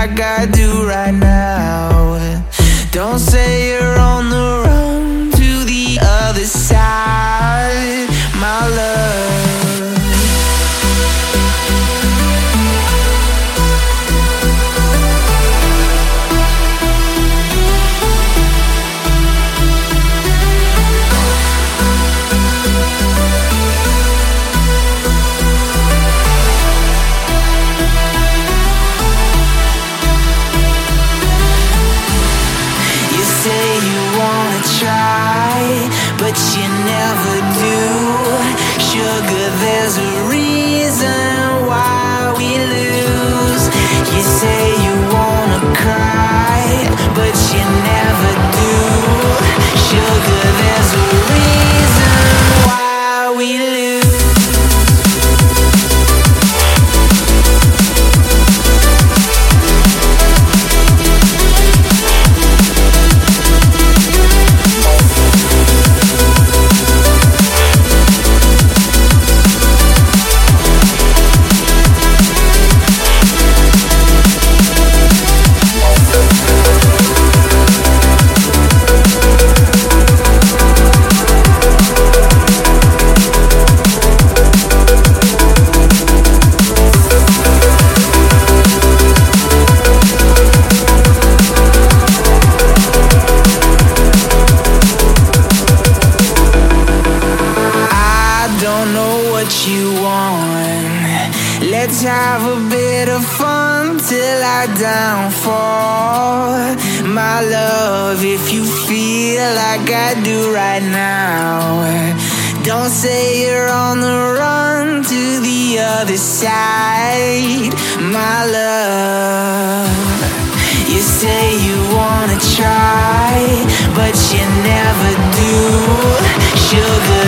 like I do. say you wanna try, but you never do. Sugar, there's a reason. Let's have a bit of fun till I downfall. My love, if you feel like I do right now, don't say you're on the run to the other side. My love, you say you wanna try, but you never do. Sugar,